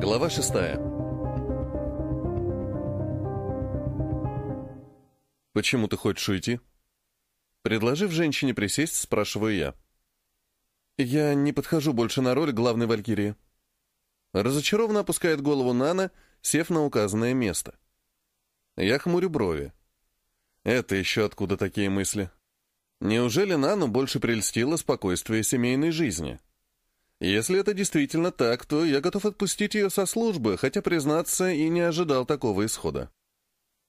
Глава шестая. «Почему ты хочешь уйти?» Предложив женщине присесть, спрашиваю я. «Я не подхожу больше на роль главной валькирии». Разочарованно опускает голову Нана, сев на указанное место. Я хмурю брови. Это еще откуда такие мысли? Неужели Нану больше прельстило спокойствие семейной жизни? Если это действительно так, то я готов отпустить ее со службы, хотя, признаться, и не ожидал такого исхода.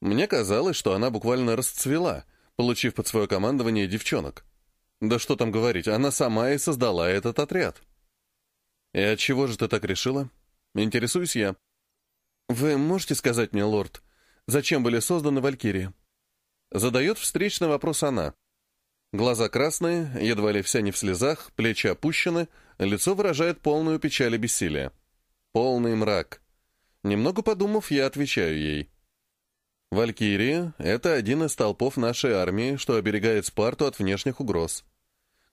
Мне казалось, что она буквально расцвела, получив под свое командование девчонок. Да что там говорить, она сама и создала этот отряд. И от чего же ты так решила? Интересуюсь я. Вы можете сказать мне, лорд, зачем были созданы валькирии? Задает встречный вопрос она. Глаза красные, едва ли вся не в слезах, плечи опущены, лицо выражает полную печаль и бессилие. Полный мрак. Немного подумав, я отвечаю ей. Валькирия — это один из толпов нашей армии, что оберегает Спарту от внешних угроз.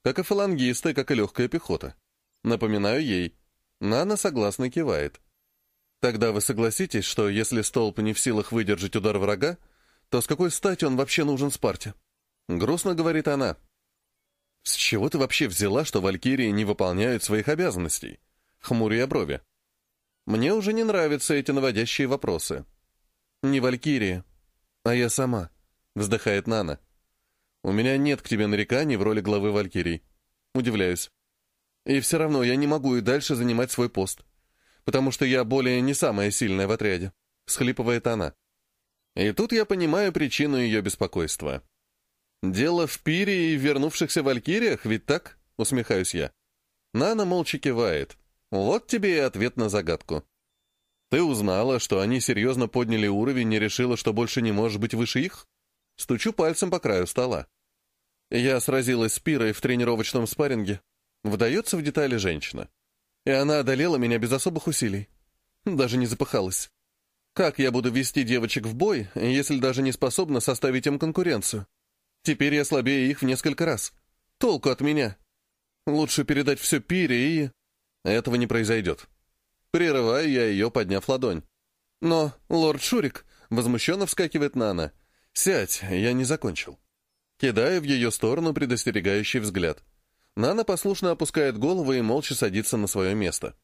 Как и фалангисты, как и легкая пехота. Напоминаю ей. Нана согласно кивает. Тогда вы согласитесь, что если столб не в силах выдержать удар врага, то с какой стати он вообще нужен Спарте? Грустно говорит она. «С чего ты вообще взяла, что валькирии не выполняют своих обязанностей?» Хмуря брови. «Мне уже не нравятся эти наводящие вопросы». «Не валькирии, а я сама», — вздыхает Нана. «У меня нет к тебе нареканий в роли главы валькирий». Удивляюсь. «И все равно я не могу и дальше занимать свой пост, потому что я более не самая сильная в отряде», — схлипывает она. И тут я понимаю причину ее беспокойства. «Дело в пире и вернувшихся валькириях, ведь так?» — усмехаюсь я. Нана молча кивает. «Вот тебе и ответ на загадку. Ты узнала, что они серьезно подняли уровень и решила, что больше не можешь быть выше их?» Стучу пальцем по краю стола. Я сразилась с пирой в тренировочном спарринге. Вдается в детали женщина. И она одолела меня без особых усилий. Даже не запыхалась. Как я буду вести девочек в бой, если даже не способна составить им конкуренцию? Теперь я слабее их в несколько раз. Толку от меня. Лучше передать все Пире и... Этого не произойдет. Прерываю я ее, подняв ладонь. Но, лорд Шурик, возмущенно вскакивает Нана. «Сядь, я не закончил». Кидаю в ее сторону предостерегающий взгляд. Нана послушно опускает голову и молча садится на свое место.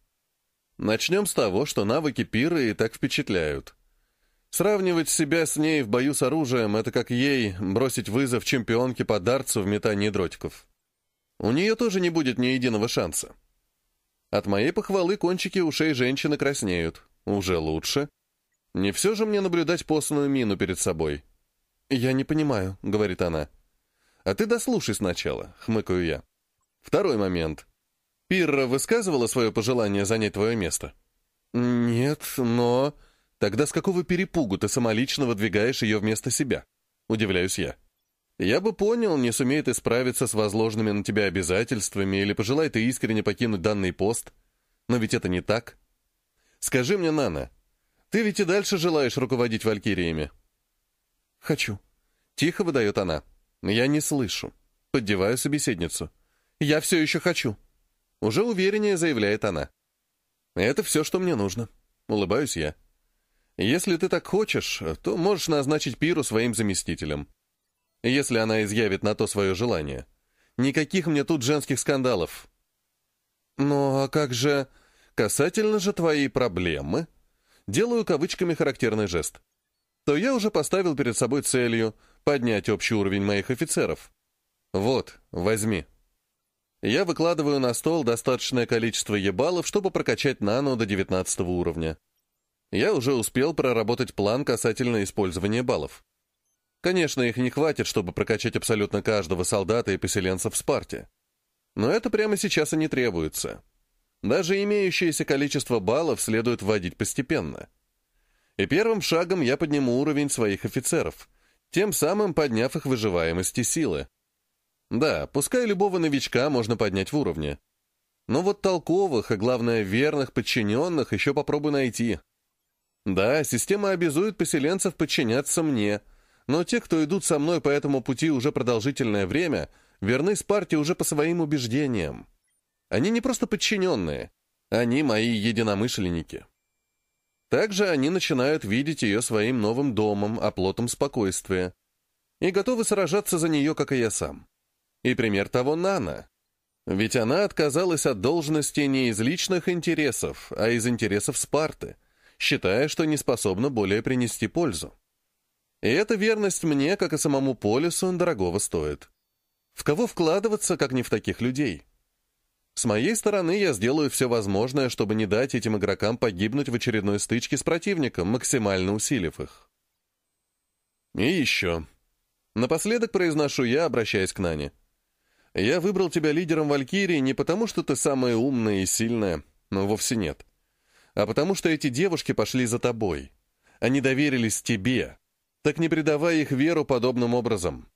Начнем с того, что навыки Пиры и так впечатляют. Сравнивать себя с ней в бою с оружием — это как ей бросить вызов чемпионке по дартсу в метании дротиков. У нее тоже не будет ни единого шанса. От моей похвалы кончики ушей женщины краснеют. Уже лучше. Не все же мне наблюдать постную мину перед собой. «Я не понимаю», — говорит она. «А ты дослушай сначала», — хмыкаю я. Второй момент. Пирра высказывала свое пожелание занять твое место? «Нет, но...» Тогда с какого перепугу ты самолично выдвигаешь ее вместо себя? Удивляюсь я. Я бы понял, не сумеет исправиться с возложенными на тебя обязательствами или пожелает ты искренне покинуть данный пост. Но ведь это не так. Скажи мне, Нана, ты ведь и дальше желаешь руководить валькириями? Хочу. Тихо выдает она. Я не слышу. Поддеваю собеседницу. Я все еще хочу. Уже увереннее заявляет она. Это все, что мне нужно. Улыбаюсь я. Если ты так хочешь, то можешь назначить Пиру своим заместителем. Если она изъявит на то свое желание. Никаких мне тут женских скандалов. Ну, а как же... Касательно же твоей проблемы... Делаю кавычками характерный жест. То я уже поставил перед собой целью поднять общий уровень моих офицеров. Вот, возьми. Я выкладываю на стол достаточное количество ебалов, чтобы прокачать нану до 19 уровня я уже успел проработать план касательно использования баллов. Конечно, их не хватит, чтобы прокачать абсолютно каждого солдата и поселенца в Спарте. Но это прямо сейчас и не требуется. Даже имеющееся количество баллов следует вводить постепенно. И первым шагом я подниму уровень своих офицеров, тем самым подняв их выживаемость и силы. Да, пускай любого новичка можно поднять в уровне. Но вот толковых, и главное верных подчиненных еще попробуй найти. Да, система обязует поселенцев подчиняться мне, но те, кто идут со мной по этому пути уже продолжительное время, верны Спарте уже по своим убеждениям. Они не просто подчиненные, они мои единомышленники. Также они начинают видеть ее своим новым домом, оплотом спокойствия, и готовы сражаться за нее, как и я сам. И пример того Нана. Ведь она отказалась от должности не из личных интересов, а из интересов Спарты, считая, что не способна более принести пользу. И эта верность мне, как и самому Полису, дорогого стоит. В кого вкладываться, как не в таких людей? С моей стороны я сделаю все возможное, чтобы не дать этим игрокам погибнуть в очередной стычке с противником, максимально усилив их. И еще. Напоследок произношу я, обращаясь к Нане. Я выбрал тебя лидером Валькирии не потому, что ты самая умная и сильная, но вовсе нет. А потому что эти девушки пошли за тобой. Они доверились тебе. Так не предавай их веру подобным образом.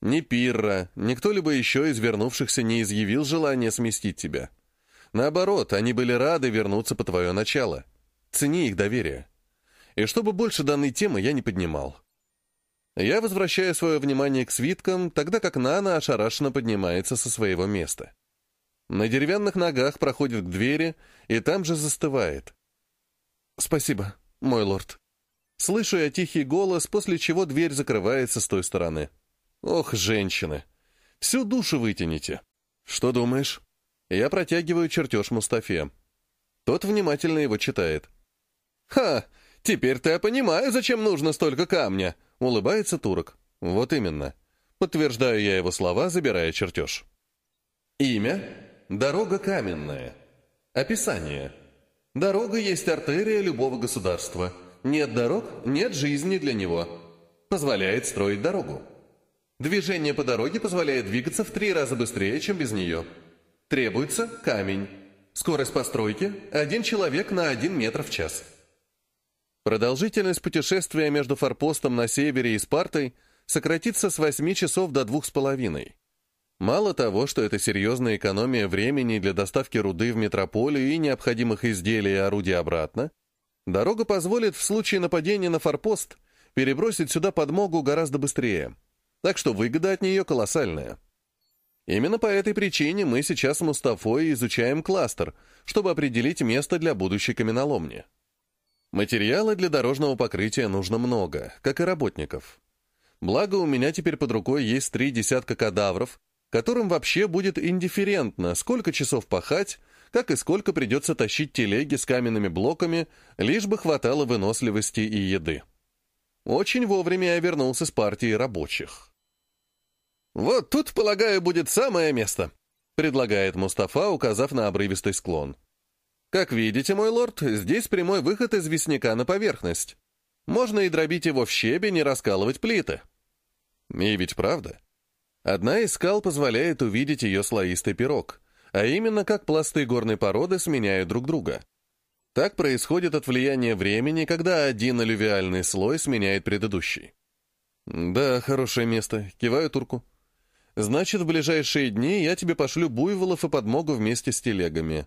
Ни Пирра, ни кто-либо еще из вернувшихся не изъявил желания сместить тебя. Наоборот, они были рады вернуться по твое начало. Цени их доверие. И чтобы больше данной темы я не поднимал. Я возвращаю свое внимание к свиткам, тогда как Нана ошарашенно поднимается со своего места. На деревянных ногах проходит к двери и там же застывает. «Спасибо, мой лорд». Слышу я тихий голос, после чего дверь закрывается с той стороны. Ох, женщины. Всю душу вытяните. Что думаешь? Я протягиваю чертеж Мустафе. Тот внимательно его читает. «Ха! Теперь-то я понимаю, зачем нужно столько камня!» Улыбается турок. «Вот именно. Подтверждаю я его слова, забирая чертеж. Имя – дорога каменная. Описание. Дорога есть артерия любого государства. Нет дорог – нет жизни для него. Позволяет строить дорогу. Движение по дороге позволяет двигаться в три раза быстрее, чем без нее. Требуется камень. Скорость постройки – один человек на один метр в час. Продолжительность путешествия между форпостом на севере и Спартой сократится с 8 часов до двух с половиной. Мало того, что это серьезная экономия времени для доставки руды в метрополию и необходимых изделий и орудий обратно, дорога позволит в случае нападения на форпост перебросить сюда подмогу гораздо быстрее – так что выгода от нее колоссальная. Именно по этой причине мы сейчас с Мустафой изучаем кластер, чтобы определить место для будущей каменоломни. Материала для дорожного покрытия нужно много, как и работников. Благо, у меня теперь под рукой есть три десятка кадавров, которым вообще будет индифферентно, сколько часов пахать, как и сколько придется тащить телеги с каменными блоками, лишь бы хватало выносливости и еды. Очень вовремя я вернулся с партией рабочих. «Вот тут, полагаю, будет самое место», — предлагает Мустафа, указав на обрывистый склон. «Как видите, мой лорд, здесь прямой выход из известняка на поверхность. Можно и дробить его в щебень и раскалывать плиты». И ведь правда. Одна из скал позволяет увидеть ее слоистый пирог, а именно как пласты горной породы сменяют друг друга. Так происходит от влияния времени, когда один алювиальный слой сменяет предыдущий. «Да, хорошее место», — киваю турку. Значит, в ближайшие дни я тебе пошлю буйволов и подмогу вместе с телегами.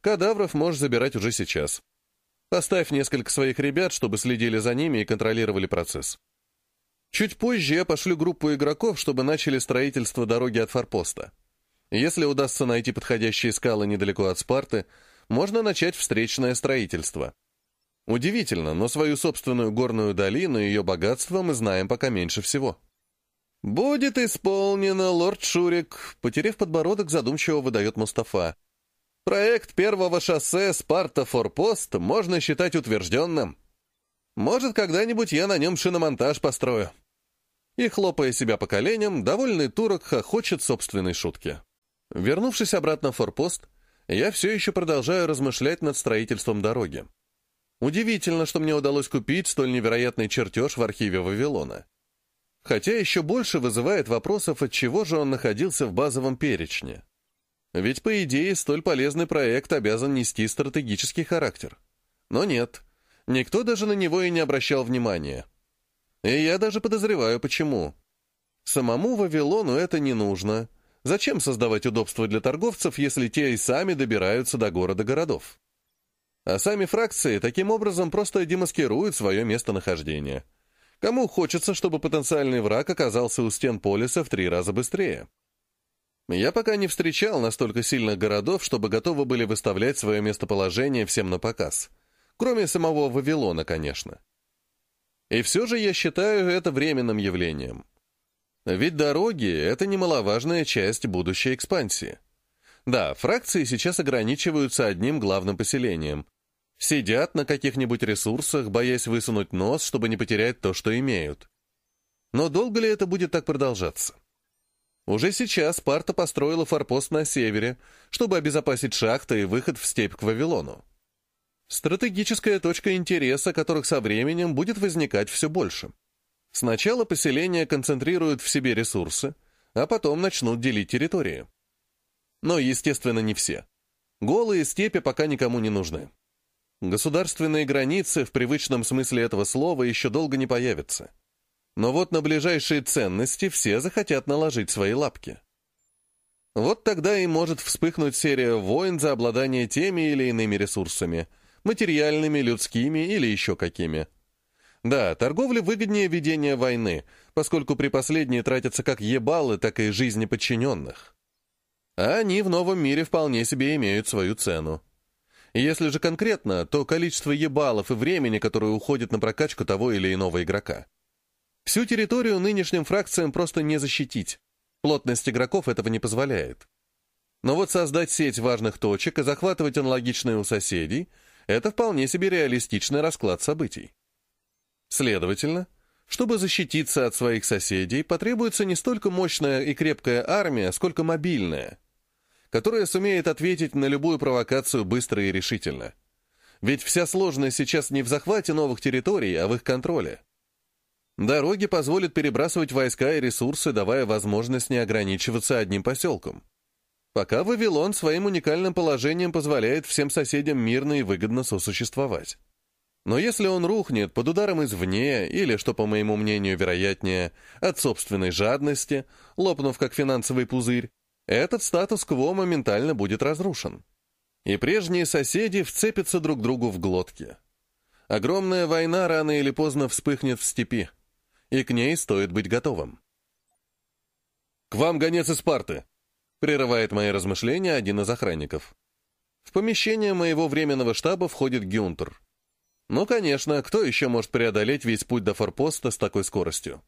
Кадавров можешь забирать уже сейчас. Поставь несколько своих ребят, чтобы следили за ними и контролировали процесс. Чуть позже я пошлю группу игроков, чтобы начали строительство дороги от форпоста. Если удастся найти подходящие скалы недалеко от Спарты, можно начать встречное строительство. Удивительно, но свою собственную горную долину и ее богатство мы знаем пока меньше всего. «Будет исполнено, лорд Шурик», — потеряв подбородок, задумчиво выдает Мустафа. «Проект первого шоссе Спарта-Форпост можно считать утвержденным. Может, когда-нибудь я на нем шиномонтаж построю». И, хлопая себя по коленям, довольный турок хохочет собственной шутки. Вернувшись обратно в форпост, я все еще продолжаю размышлять над строительством дороги. Удивительно, что мне удалось купить столь невероятный чертеж в архиве Вавилона. Хотя еще больше вызывает вопросов, от чего же он находился в базовом перечне. Ведь, по идее, столь полезный проект обязан нести стратегический характер. Но нет, никто даже на него и не обращал внимания. И я даже подозреваю, почему. Самому Вавилону это не нужно. Зачем создавать удобства для торговцев, если те и сами добираются до города-городов? А сами фракции таким образом просто демаскируют свое местонахождение – Кому хочется, чтобы потенциальный враг оказался у стен полиса в три раза быстрее? Я пока не встречал настолько сильных городов, чтобы готовы были выставлять свое местоположение всем на показ. Кроме самого Вавилона, конечно. И все же я считаю это временным явлением. Ведь дороги — это немаловажная часть будущей экспансии. Да, фракции сейчас ограничиваются одним главным поселением. Сидят на каких-нибудь ресурсах, боясь высунуть нос, чтобы не потерять то, что имеют. Но долго ли это будет так продолжаться? Уже сейчас Спарта построила форпост на севере, чтобы обезопасить шахты и выход в степь к Вавилону. Стратегическая точка интереса, которых со временем будет возникать все больше. Сначала поселения концентрируют в себе ресурсы, а потом начнут делить территории. Но, естественно, не все. Голые степи пока никому не нужны. Государственные границы в привычном смысле этого слова еще долго не появятся. Но вот на ближайшие ценности все захотят наложить свои лапки. Вот тогда и может вспыхнуть серия войн за обладание теми или иными ресурсами, материальными, людскими или еще какими. Да, торговле выгоднее ведение войны, поскольку при последней тратятся как ебалы, так и жизни подчиненных. А они в новом мире вполне себе имеют свою цену. Если же конкретно, то количество ебалов и времени, которое уходит на прокачку того или иного игрока. Всю территорию нынешним фракциям просто не защитить. Плотность игроков этого не позволяет. Но вот создать сеть важных точек и захватывать аналогичные у соседей — это вполне себе реалистичный расклад событий. Следовательно, чтобы защититься от своих соседей, потребуется не столько мощная и крепкая армия, сколько мобильная, которая сумеет ответить на любую провокацию быстро и решительно. Ведь вся сложность сейчас не в захвате новых территорий, а в их контроле. Дороги позволят перебрасывать войска и ресурсы, давая возможность не ограничиваться одним поселком. Пока Вавилон своим уникальным положением позволяет всем соседям мирно и выгодно сосуществовать. Но если он рухнет под ударом извне, или, что, по моему мнению, вероятнее, от собственной жадности, лопнув как финансовый пузырь, этот статус-кво моментально будет разрушен. И прежние соседи вцепятся друг другу в глотки. Огромная война рано или поздно вспыхнет в степи и к ней стоит быть готовым. «К вам гонец из Спарты!» — прерывает мои размышления один из охранников. В помещение моего временного штаба входит Гюнтер. Ну, конечно, кто еще может преодолеть весь путь до форпоста с такой скоростью?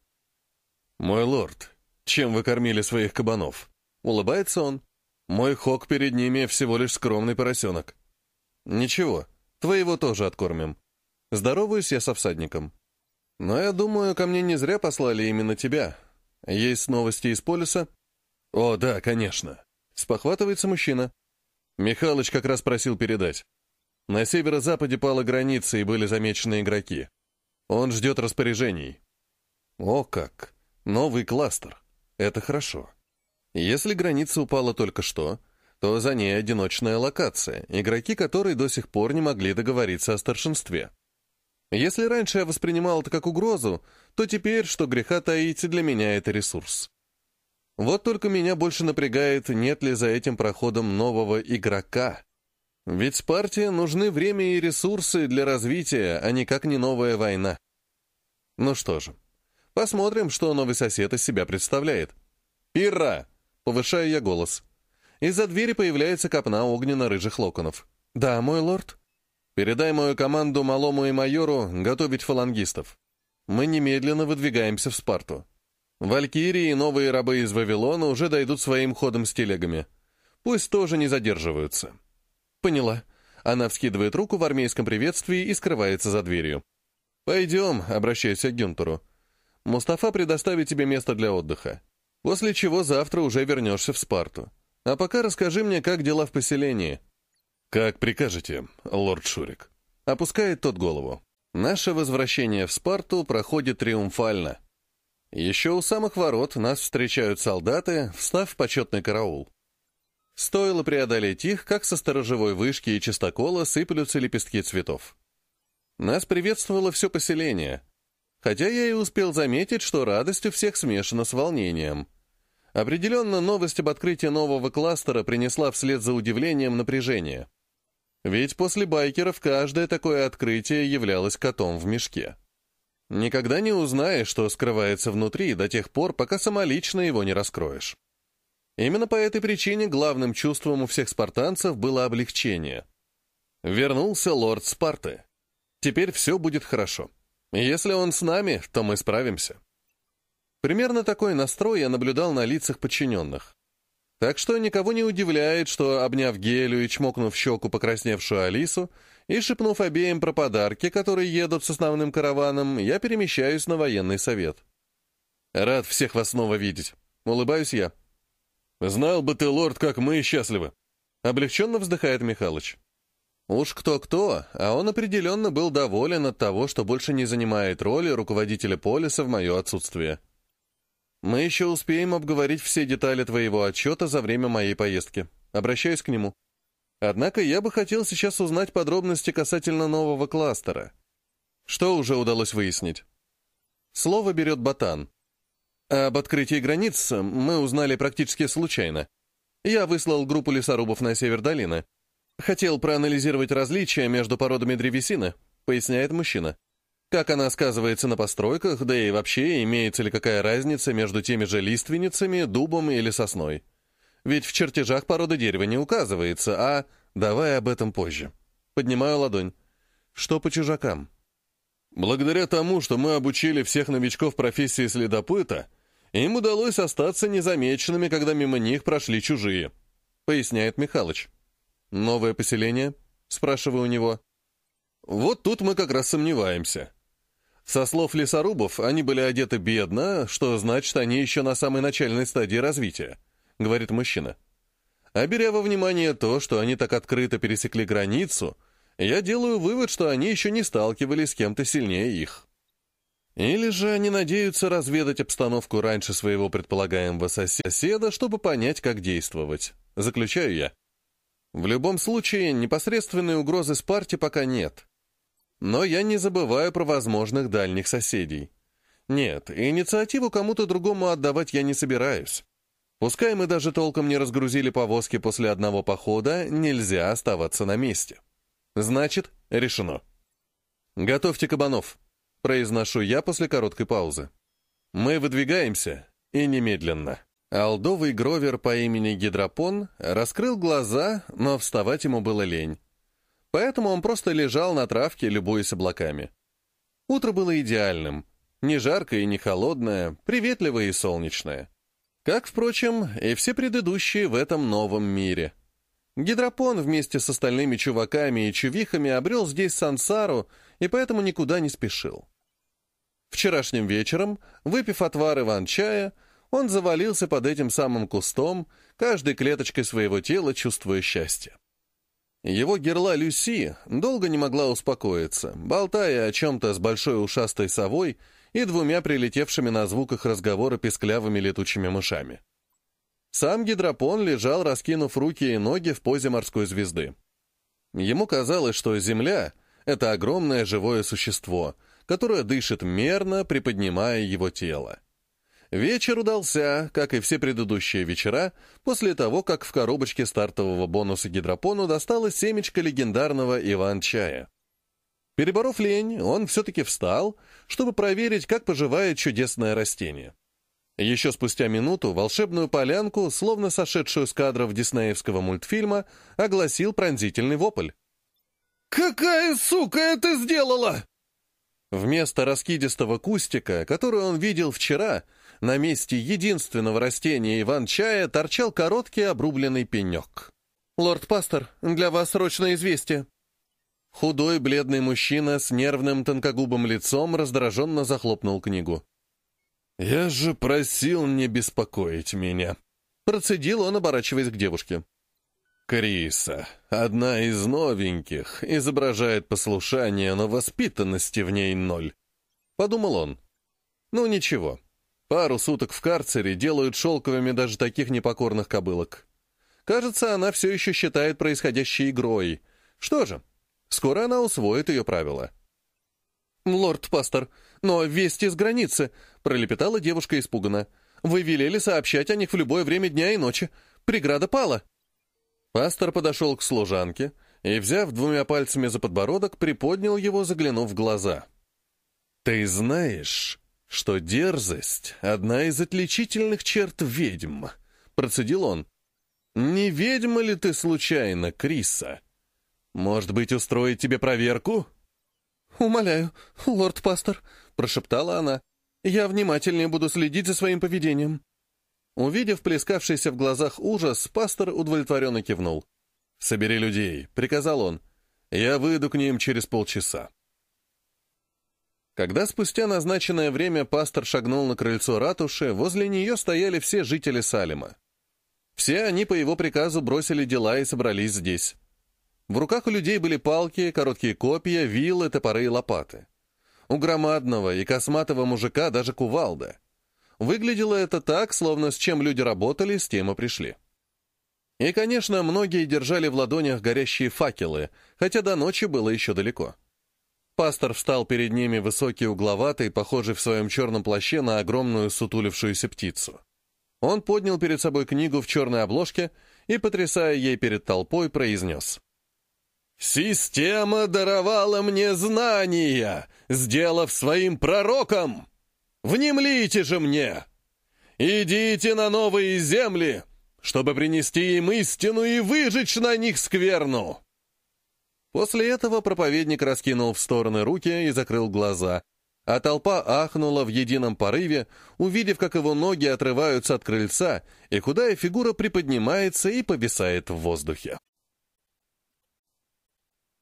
«Мой лорд, чем вы кормили своих кабанов?» — улыбается он. «Мой хок перед ними всего лишь скромный поросенок». «Ничего, твоего тоже откормим». Здороваюсь я со всадником. Но я думаю, ко мне не зря послали именно тебя. Есть новости из полиса? О, да, конечно. Спохватывается мужчина. Михалыч как раз просил передать. На северо-западе пала граница и были замечены игроки. Он ждет распоряжений. О как! Новый кластер. Это хорошо. Если граница упала только что, то за ней одиночная локация, игроки которой до сих пор не могли договориться о старшинстве. Если раньше я воспринимал это как угрозу, то теперь, что греха таить, для меня это ресурс. Вот только меня больше напрягает, нет ли за этим проходом нового игрока. Ведь Спарте нужны время и ресурсы для развития, а никак не новая война. Ну что же, посмотрим, что новый сосед из себя представляет. «Пира!» — повышаю я голос. Из-за двери появляется копна огненно-рыжих локонов. «Да, мой лорд?» Передай мою команду малому и майору готовить фалангистов. Мы немедленно выдвигаемся в Спарту. Валькирии и новые рабы из Вавилона уже дойдут своим ходом с телегами. Пусть тоже не задерживаются. Поняла. Она вскидывает руку в армейском приветствии и скрывается за дверью. «Пойдем», — обращаюсь к Гюнтеру. «Мустафа предоставит тебе место для отдыха. После чего завтра уже вернешься в Спарту. А пока расскажи мне, как дела в поселении». «Как прикажете, лорд Шурик». Опускает тот голову. Наше возвращение в Спарту проходит триумфально. Еще у самых ворот нас встречают солдаты, встав в почетный караул. Стоило преодолеть их, как со сторожевой вышки и чистокола сыплются лепестки цветов. Нас приветствовало все поселение, хотя я и успел заметить, что радость у всех смешана с волнением. Определенно, новость об открытии нового кластера принесла вслед за удивлением напряжение. Ведь после байкеров каждое такое открытие являлось котом в мешке. Никогда не узнаешь, что скрывается внутри до тех пор, пока самолично его не раскроешь. Именно по этой причине главным чувством у всех спартанцев было облегчение. Вернулся лорд Спарты. Теперь все будет хорошо. Если он с нами, то мы справимся. Примерно такой настрой я наблюдал на лицах подчиненных. Так что никого не удивляет, что, обняв Гелю и чмокнув щеку покрасневшую Алису и шепнув обеим про подарки, которые едут с основным караваном, я перемещаюсь на военный совет. Рад всех вас снова видеть. Улыбаюсь я. Знал бы ты, лорд, как мы счастливы. Облегченно вздыхает Михалыч. Уж кто-кто, а он определенно был доволен от того, что больше не занимает роли руководителя полиса в мое отсутствие. Мы еще успеем обговорить все детали твоего отчета за время моей поездки. Обращаюсь к нему. Однако я бы хотел сейчас узнать подробности касательно нового кластера. Что уже удалось выяснить? Слово берет Батан. Об открытии границ мы узнали практически случайно. Я выслал группу лесорубов на север долины. Хотел проанализировать различия между породами древесины, поясняет мужчина. Как она сказывается на постройках, да и вообще, имеется ли какая разница между теми же лиственницами, дубом или сосной? Ведь в чертежах породы дерева не указывается, а... Давай об этом позже. Поднимаю ладонь. Что по чужакам? Благодаря тому, что мы обучили всех новичков профессии следопыта, им удалось остаться незамеченными, когда мимо них прошли чужие, поясняет Михалыч. Новое поселение? Спрашиваю у него. Вот тут мы как раз сомневаемся. Со слов лесорубов, они были одеты бедно, что значит, они еще на самой начальной стадии развития, говорит мужчина. А беря во внимание то, что они так открыто пересекли границу, я делаю вывод, что они еще не сталкивались с кем-то сильнее их. Или же они надеются разведать обстановку раньше своего предполагаемого соседа, чтобы понять, как действовать. Заключаю я. В любом случае, непосредственной угрозы Спарте пока нет. Но я не забываю про возможных дальних соседей. Нет, инициативу кому-то другому отдавать я не собираюсь. Пускай мы даже толком не разгрузили повозки после одного похода, нельзя оставаться на месте. Значит, решено. «Готовьте кабанов», — произношу я после короткой паузы. Мы выдвигаемся, и немедленно. Алдовый гровер по имени Гидропон раскрыл глаза, но вставать ему было лень. Поэтому он просто лежал на травке, любуясь облаками. Утро было идеальным. Не жаркое и не холодное, приветливое и солнечное. Как, впрочем, и все предыдущие в этом новом мире. Гидропон вместе с остальными чуваками и чувихами обрел здесь сансару и поэтому никуда не спешил. Вчерашним вечером, выпив отвар Иван-чая, он завалился под этим самым кустом, каждой клеточкой своего тела чувствуя счастье. Его герла Люси долго не могла успокоиться, болтая о чем-то с большой ушастой совой и двумя прилетевшими на звуках разговора песклявыми летучими мышами. Сам гидропон лежал, раскинув руки и ноги в позе морской звезды. Ему казалось, что Земля — это огромное живое существо, которое дышит мерно, приподнимая его тело. Вечер удался, как и все предыдущие вечера, после того, как в коробочке стартового бонуса гидропону досталось семечко легендарного Иван-чая. Переборов лень, он все-таки встал, чтобы проверить, как поживает чудесное растение. Еще спустя минуту волшебную полянку, словно сошедшую с кадров диснеевского мультфильма, огласил пронзительный вопль. «Какая сука это сделала?» Вместо раскидистого кустика, который он видел вчера, на месте единственного растения Иван-чая торчал короткий обрубленный пенек. «Лорд-пастор, для вас срочное известие». Худой, бледный мужчина с нервным тонкогубым лицом раздраженно захлопнул книгу. «Я же просил не беспокоить меня», — процедил он, оборачиваясь к девушке. Криса, одна из новеньких, изображает послушание, но воспитанности в ней ноль. Подумал он. Ну ничего, Пару суток в карцере делают шелковыми даже таких непокорных кобылок. Кажется, она все еще считает происходящее игрой. Что же, скоро она усвоит ее правила. «Лорд-пастор, но вести с границы», — пролепетала девушка испуганно. «Вы велели сообщать о них в любое время дня и ночи. Преграда пала». Пастор подошел к служанке и, взяв двумя пальцами за подбородок, приподнял его, заглянув в глаза. «Ты знаешь, что дерзость — одна из отличительных черт ведьм, — процедил он. «Не ведьма ли ты случайно, Криса? Может быть, устроить тебе проверку?» «Умоляю, лорд-пастор», — прошептала она, — «я внимательнее буду следить за своим поведением». Увидев плескавшийся в глазах ужас, пастор удовлетворенно кивнул. «Собери людей», — приказал он. «Я выйду к ним через полчаса». Когда спустя назначенное время пастор шагнул на крыльцо ратуши, возле нее стояли все жители Салема. Все они по его приказу бросили дела и собрались здесь. В руках у людей были палки, короткие копья, вилы, топоры и лопаты. У громадного и косматого мужика даже кувалда. Выглядело это так, словно с чем люди работали, с тем и пришли. И, конечно, многие держали в ладонях горящие факелы, хотя до ночи было еще далеко. Пастор встал перед ними высокий угловатый, похожий в своем черном плаще на огромную сутулившуюся птицу. Он поднял перед собой книгу в черной обложке и, потрясая ей перед толпой, произнес. «Система даровала мне знания, сделав своим пророком! Внемлите же мне! Идите на новые земли, чтобы принести им истину и выжечь на них скверну!» После этого проповедник раскинул в стороны руки и закрыл глаза, а толпа ахнула в едином порыве, увидев, как его ноги отрываются от крыльца, и худая фигура приподнимается и повисает в воздухе.